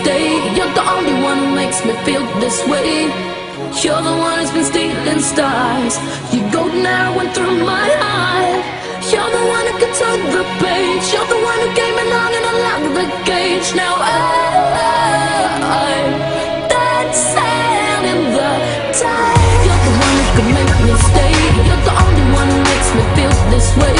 stay. You're the only one who makes me feel this way. You're the one who's been stealing stars. Your golden arrow went through my heart. You're the one who could turn the page. You're the one who came along and unlocked the cage. Now I'm that's sand in the tide. You're the one who could make me stay. You're the only one who makes me feel this way.